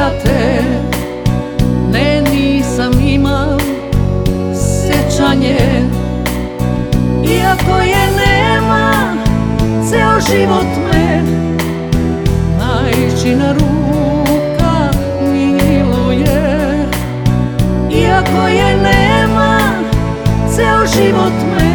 za te Ne, nisam imao sećanje Iako je nema, ceo život me Majčina ruka miluje. Iako je nema, ceo život me